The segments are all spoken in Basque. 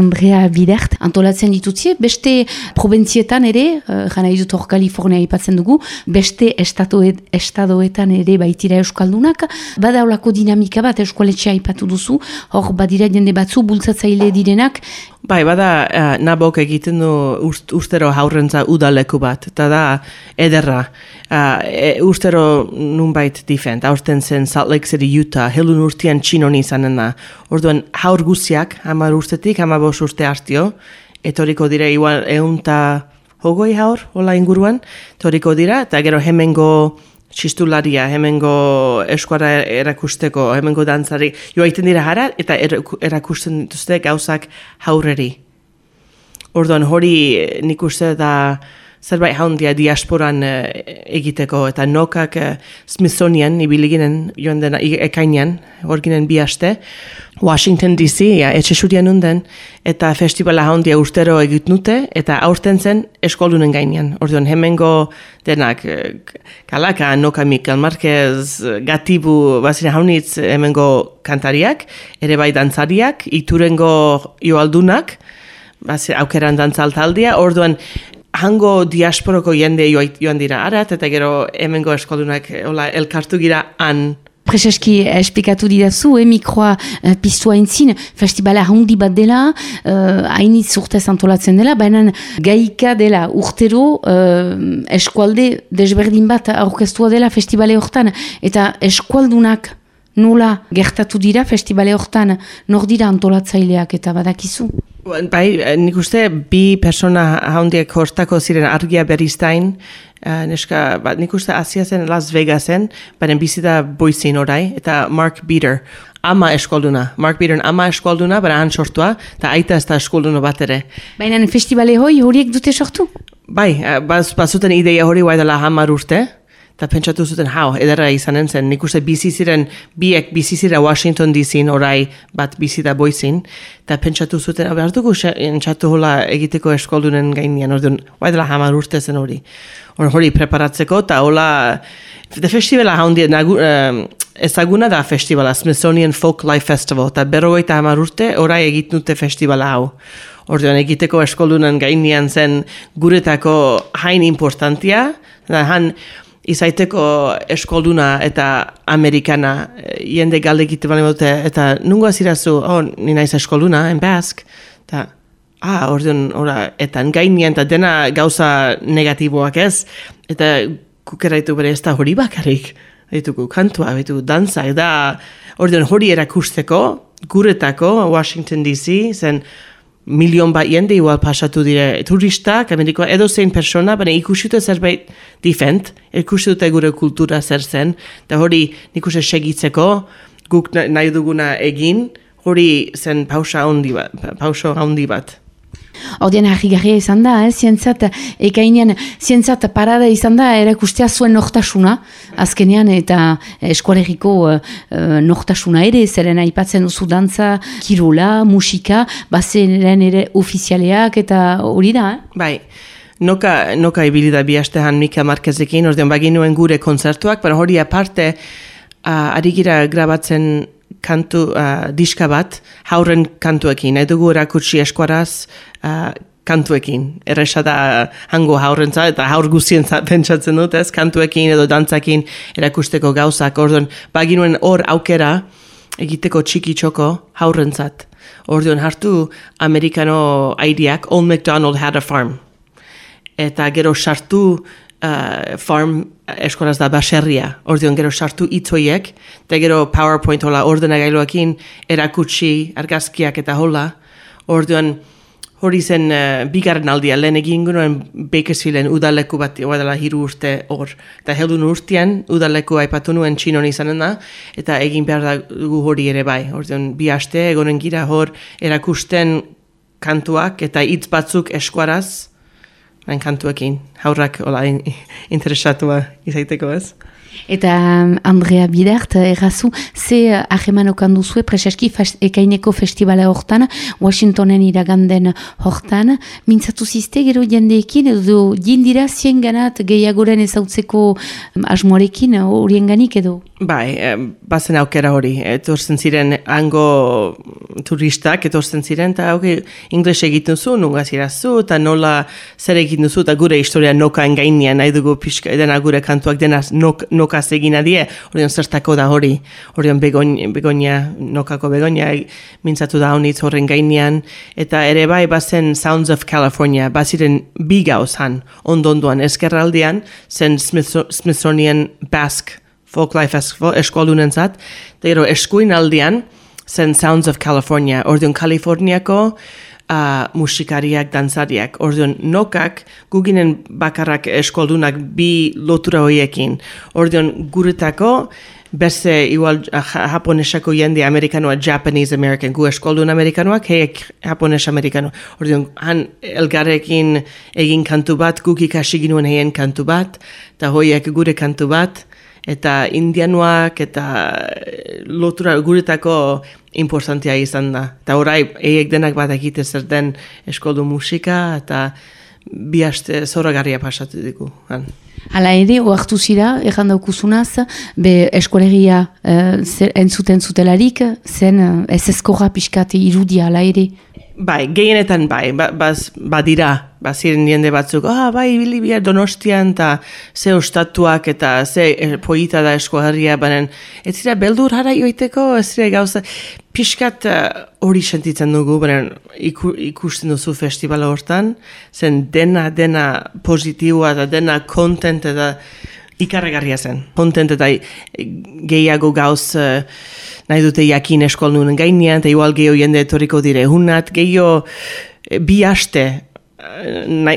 Andrea Bidert antolatzen ditutzie, beste probentzietan ere, uh, jana idut hor Kalifornia ipatzen dugu, beste estadoetan ere baitira euskaldunak, bada olako dinamika bat euskaletxea ipatu duzu, hor badira jende batzu bultzatzaile direnak. Bai, bada uh, nabok egiten du ustero haurrentza udaleku bat, eta da ederra. Uh, e, ustero nunbait difent, aurten zen Salt Lake City, Utah, helun urtean txinon izanen da. Orduan, haur guziak, hamar ustetik, hamar bos urte hartio, etoriko dire, igual, eunta hogoi haur, hola inguruan, etoriko dira, eta gero hemengo txistularia, hemengo eskuara erakusteko, hemengo dantzari, joa iten dira jara, eta erakusten dituzte gauzak haurreri. Orduan hori nik uste da zerbait haundia diasporan uh, egiteko, eta nokak uh, Smithsonian, ibiliginen joan dena ekainan, hor ginen bi haste, Washington DC, ja, etxe surian unden, eta festivala haundia ustero egitnute, eta aurten zen eskolunen gainean. Orduan, hemengo denak, kalaka, noka Mikel Marquez, gatibu, bazina haunitz, hemengo kantariak, ere bai dantzariak, iturengo joaldunak, Basi, aukeran dantzaltaldia, orduan hango diasporoko jende joan dira arat, eta gero hemengo eskolunak elkartu gira han. Prezeski esplikatu didazu, eh, mikroa uh, piztua entzin, festibala handi bat dela, uh, hainitz urtez antolatzen dela, baina gaika dela urtero uh, eskualde desberdin bat aurkeztua dela festibale hortan, eta eskualdunak nola gertatu dira festibale hortan, nor dira antolatzaileak eta badakizu? Bai, nik uste bi persona haundiak hortako ziren argia beriztain, uh, neska, ba, nik uste Asia zen Las Vegasen, baina bizita boizin orai, eta Mark Beater, ama eskolduna. Mark Beater ama eskolduna, baina han sortua, eta aita ez da eskolduna bat ere. Baina festibale hoi horiek dute sortu? Bai, uh, bazuten ideia hori guai dela hamar urte, eta pentsatu zuten, hau, edera izanen zen, nik uste biziziren, biek bizizira Washington DC orai bat bizita boizin, eta pentsatu zuten, hau, hartuko entzatu hola egiteko eskoldunen gainean, orduan, bai dela hamar urte zen hori. Hor hori preparatzeko, eta hola, de festivala haundi, nagu, um, ezaguna da festivala, Smithsonian Folk Life Festival, eta berrogeita hamar urte, orai egitnute festivala hau. Orduan egiteko eskoldunen gainean zen guretako hain importantia, da han, izaiteko eskolduna eta amerikana eh, jende galde egite bali dute eta nungo azirazu, oh, ni naiz eskolduna, en bask, eta ah, orduan, ora, eta gainien, eta dena gauza negatiboak ez, eta kukeraitu bere ez da hori bakarrik, ditugu kantua, ditugu danza, eta orduan hori erakusteko, guretako, Washington DC, zen, milion bat jende igual pasatu dire turistak, amerikoa, edo zein persona, baina ikusute zerbait difent, ikusute gure kultura zer zen, eta hori nik uste segitzeko, guk nahi duguna egin, hori zen pausa handi bat. Pausa handi bat. Ordean harri izan da, eh? zientzat, ekainean, zientzat parada izan da, erakustea zuen nortasuna, azkenean, eta eskualeriko uh, nortasuna ere, zeren aipatzen duzu dantza, kirola, musika, bazen ere ofizialeak, eta hori da, eh? Bai. Noka, noka ibili da bihastean Mika Marquezekin, ordean baginuen gure konzertuak, pero hori aparte, uh, ari gira grabatzen kantu uh, diska bat hauren kantuekin. Nahi dugu erakutsi eskuaraz uh, kantuekin. Erresa da hango haurentzat eta haur guzien pentsatzen dut ez, kantuekin edo dantzakin erakusteko gauzak. Orduan, baginuen hor aukera egiteko txiki txoko haurentzat. Orduan, hartu amerikano aireak, Old MacDonald had a farm. Eta gero sartu uh, farm eskolaz da baserria, ordeon gero sartu itzoiek, eta gero PowerPoint hola ordenagailuakin erakutsi argazkiak eta hola, ordeon hori zen uh, bigarren aldia, lehen egin guen Bakersfielden udaleku bat, oa dela hiru urte hor. Eta heldun urtean udaleku aipatu nuen txinon izanen da, eta egin behar dugu hori ere bai. Ordeon bi haste egonen gira hor erakusten kantuak eta hitz batzuk eskuaraz, hain kantuekin, haurrak hola in, interesatua izaiteko ez. Eta um, Andrea Bidart, errazu, ze aheman okan duzue preseski ekaineko festivala hortan, Washingtonen iraganden hortan, mintzatu ziste gero jendeekin, edo jindira zien ganat gehiagoren ezautzeko um, asmoarekin horien ganik edo? Bai, bazen aukera hori, etorzen ziren hango turistak, etorzen ziren, eta hauke ingles egiten zu, nunga zirazu, eta nola zer egiten zu, eta gure historia nokan gainean, nahi dugu pixka, dena gure kantuak dena nok, noka egin adie, hori zertako da hori, hori begonia, nokako begonia, mintzatu da honitz horren gainean, eta ere bai bazen Sounds of California, baziren bi gauzan, ondonduan, eskerraldian, zen Smithsonian Basque Folklife eskualdunen zat, da gero eskuin aldian, zen Sounds of California, ordeon Kaliforniako uh, musikariak, danzariak, ordeon nokak, guginen bakarrak eskualdunak bi lotura hoiekin, ordeon guretako, Beste, igual, japonesako jende amerikanoa, Japanese American, gu eskoldun amerikanoak, heiek japones amerikano. Ordeon, han elgarrekin egin kantu bat, guk ikasi ginuen heien kantu bat, eta hoiek gure kantu bat, eta indianuak eta eh, lotura guretako importantia izan da. Eta orai, eiek denak bat egite zer den eskoldu musika eta bi haste zoragarria pasatu diku. Han. Hala ere, oartu zira, erran daukuzunaz, be eskolegia uh, entzuten zutelarik, zen uh, ez eskorra pixkate irudia, hala ere? Bai, gehienetan bai, ba, baz, badira, baziren jende batzuk, ah, bai, bilibia donostian, eta ze ostatuak eta ze eh, poita da eskoharria, baina ez zira beldur hara joiteko, ez zira gauza, pixkat eh, hori uh, sentitzen dugu, baina ikusten duzu festivala hortan, zen dena, dena positiboa eta dena kontent eta ikarregarria zen. Kontent eta gehiago gauz... Uh, nahi dute jakin eskol nuen gainean, eta igual gehiago jende etoriko dire hunat, gehiago eh, bi haste, eh,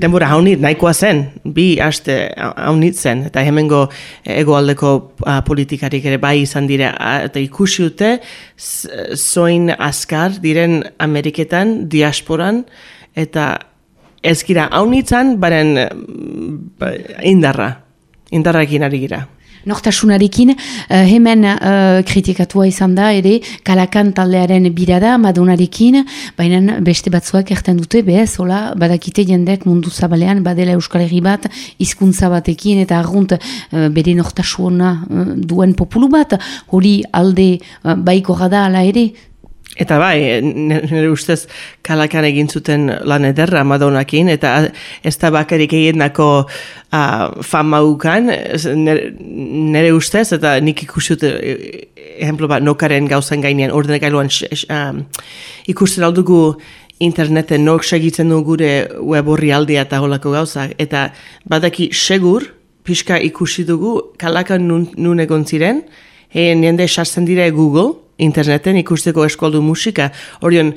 denbora haunit, nahikoa zen, bi haste haunit zen, eta hemengo egoaldeko uh, politikarik ere bai izan dire, eta ikusi dute, zoin askar diren Ameriketan, diasporan, eta ezkira haunitzen, baren ba, indarra, indarrakin ari gira. Nortasunarekin uh, hemen uh, kritikatua izan da ere kalakan taldearen birada madonarekin, baina beste batzuak erten dute bez, hola, badakite jendek mundu zabalean badela Euskal Herri bat hizkuntza batekin eta argunt uh, bere nortasuna uh, duen populu bat, hori alde uh, baiko gada ala ere, Eta bai, nire ustez kalakan egin zuten lan ederra Madonakin, eta ez da bakarik egin nako uh, fama ukan, nire, ustez, eta nik ikusut, ejemplo bat, nokaren gauzan gainean, ordenek gailuan um, ikusten aldugu interneten nok segitzen du gure web horri aldea eta holako gauzak, eta badaki segur, pixka ikusi dugu, kalakan nun, nun egon ziren, Hein, nende sartzen dira Google, interneten ikusteko eskoldu musika. Horion,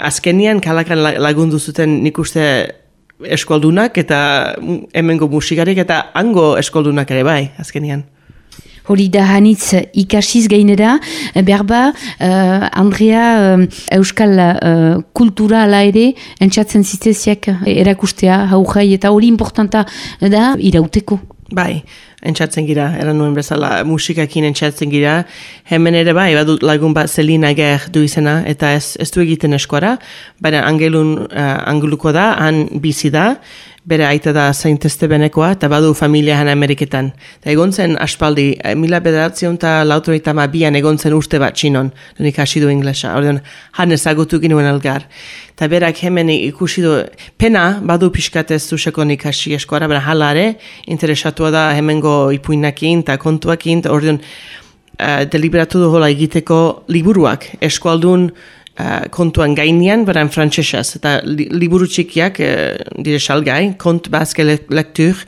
azkenian kalakan lagundu zuten nik uste eskoldunak eta hemengo musikarik eta hango eskoldunak ere bai, azkenian. Hori da hanitz ikasiz gainera, berba, uh, Andrea uh, Euskal uh, kultura ala ere, entzatzen ziteziak erakustea, hau jai, eta hori importanta da irauteko. Bai, entzatzen gira, eran nuen bezala musikakin entzatzen gira. Hemen ere bai, badut lagun bat Selina Ger du izena, eta ez, ez du egiten eskuara, baina angelun uh, anguluko da, han bizi da, bere aita da zainteste benekoa, eta badu familia han Ameriketan. Eta egon zen aspaldi, eh, mila bederatzen eta lautorita ma bian egon zen urte bat txinon, nik hasi du inglesa, ordean han ezagutu ginuen algar. Eta berak hemen ikusi du, pena badu pixkatez zuzeko nik hasi eskoara, baina halare, interesatua da hemengo ipuinakin eta kontuakin, ordean uh, deliberatu du hola egiteko liburuak, eskualdun, uh, kontuan gainean, bera frantzesez, eta li, liburu txikiak, uh, dire salgai, kont bazke lektur,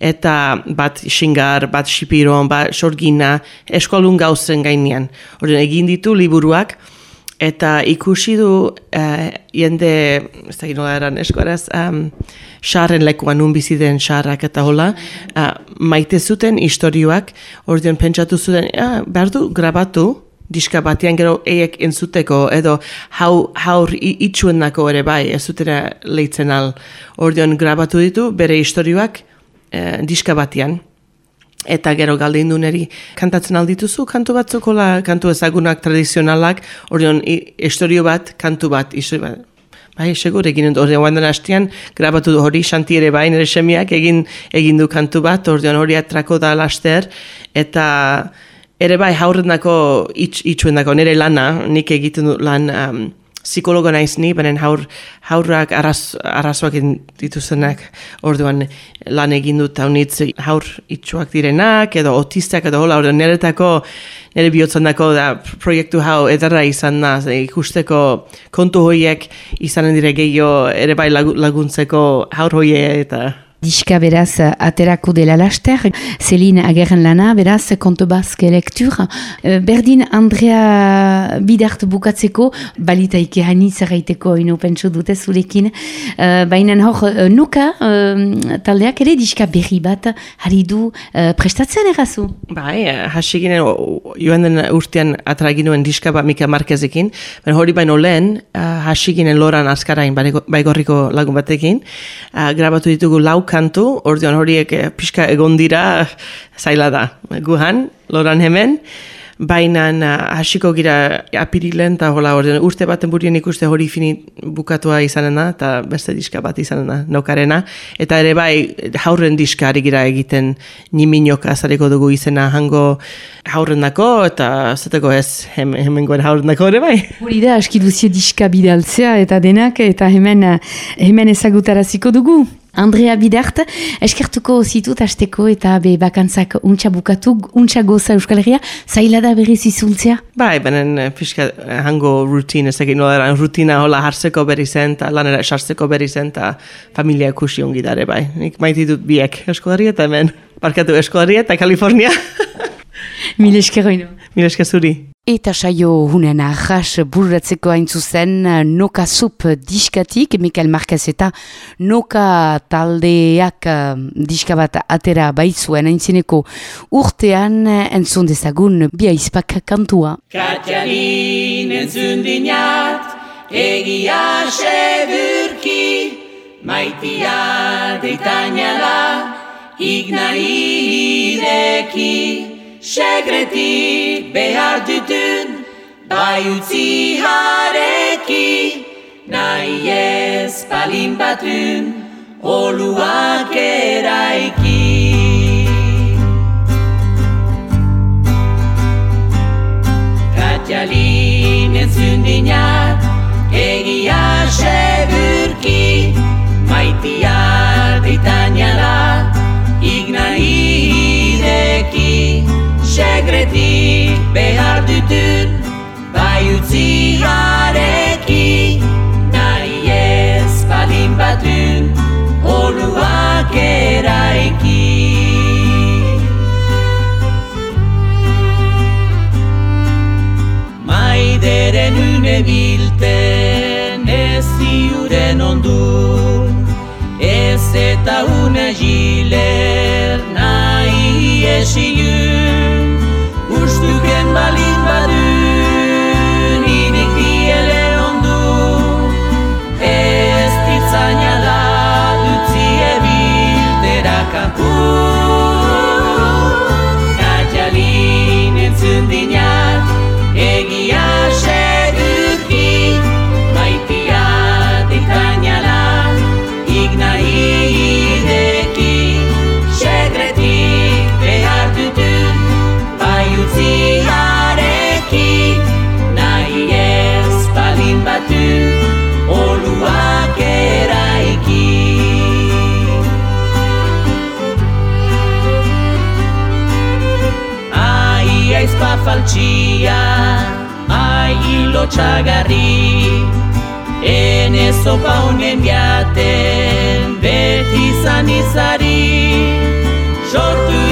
eta bat xingar, bat xipiron, bat sorgina, eskolun gauzen gainean. Horren egin ditu liburuak, eta ikusi du uh, jende, ez da gino eran eskoraz, um, xarren lekuan unbizi den xarrak eta hola, uh, maite zuten historioak, ordean pentsatu zuten, uh, behar du grabatu, diska batean gero eiek entzuteko edo hau, haur itxuen nako ere bai ez zutera lehitzen al ordeon grabatu ditu bere historioak eh, diska batean eta gero galdein neri kantatzen aldituzu kantu batzuk, hola kantu ezagunak tradizionalak, orion historio bat, kantu bat, iso, bat. Bai, segur, egin dut, ordean guandan hastian, grabatu du hori, xanti ere bai, nire semiak, egin, egin du kantu bat, ordean hori atrako da laster, eta ere bai, haurrenako, itx, itxuendako, nire lana, nik egiten du lan, um, psikologo naiz ni, benen haur, haurrak arraz, arrazoak dituzenak orduan lan egin dut haunitz haur itxuak direnak, edo otistak, edo hola, orduan niretako, nire bihotzen dako da proiektu hau edarra izan da, ikusteko kontu hoiek izanen dire gehiago ere bai laguntzeko haur hoie eta Diska beraz aterako dela laster, Celine agerren lana, beraz konto bazke lektur. Eh, berdin Andrea bidart bukatzeko, balita ike hanitz erraiteko ino pentsu dute zurekin. Uh, Baina hor, uh, nuka taldeak ere diska berri bat hari du prestatzen errazu? Bai, hasi ginen, joan den urtean atraginuen diska bat Mika Marquezekin, baina hori baino lehen, uh, hasi ginen loran askarain baigorriko lagun batekin, uh, grabatu ditugu lau kantu, ordean horiek eh, pixka egon dira, zaila da, guhan, loran hemen, baina hasiko gira apirilen, eta hola, ordean urte baten burien ikuste hori fini bukatua izanena, eta beste diska bat izanena, nokarena, eta ere bai, haurren diska ari gira egiten niminok azareko dugu izena hango haurren dako, eta zeteko ez hemen, hemen goen haurren dako ere bai. Hori da, aski duzio diska bidaltzea, eta denak, eta hemen, hemen ezagutaraziko dugu. Andrea Bidart, eskertuko zitut asteko eta be bakantzak untxa bukatu, untxa goza Euskal Herria, zaila da berriz izuntzea? Bai, benen pixka eh, hango rutin, ez egin nola, rutina hola hartzeko berri zen, eta lanera esartzeko berri zen, eta familia kusi ongi dare, bai. Nik maiti dut biek Euskal eta hemen, parkatu Euskal eta Kalifornia. Mil eskerroinu. Mil eskerzuri. Eta saio hunen ahas burratzeko hain zuzen Noka Sup diskatik, Mikael Marquez eta Noka taldeak um, diska bat atera baitzuen haintzineko urtean entzun dezagun bia izpak kantua. Katiarin entzun dinat, egia seburki, maitia deitainala, igna ireki, Segretik behar dutun, bai utzi hareki, nahi ez palin batun, oluak eraiki. Katialin entzun dinat, egia seburki, maitia ditainala, igna ireki, segretik behar dutun Bai utzi hareki Nari ez balin batun Oluak eraiki Maideren une bilten Ez ziuren ondu. Ez eta une giler Nahi You get my. Faltxia Ai hilo txagarri Ene sopa honen biaten Beti zan izari Sortu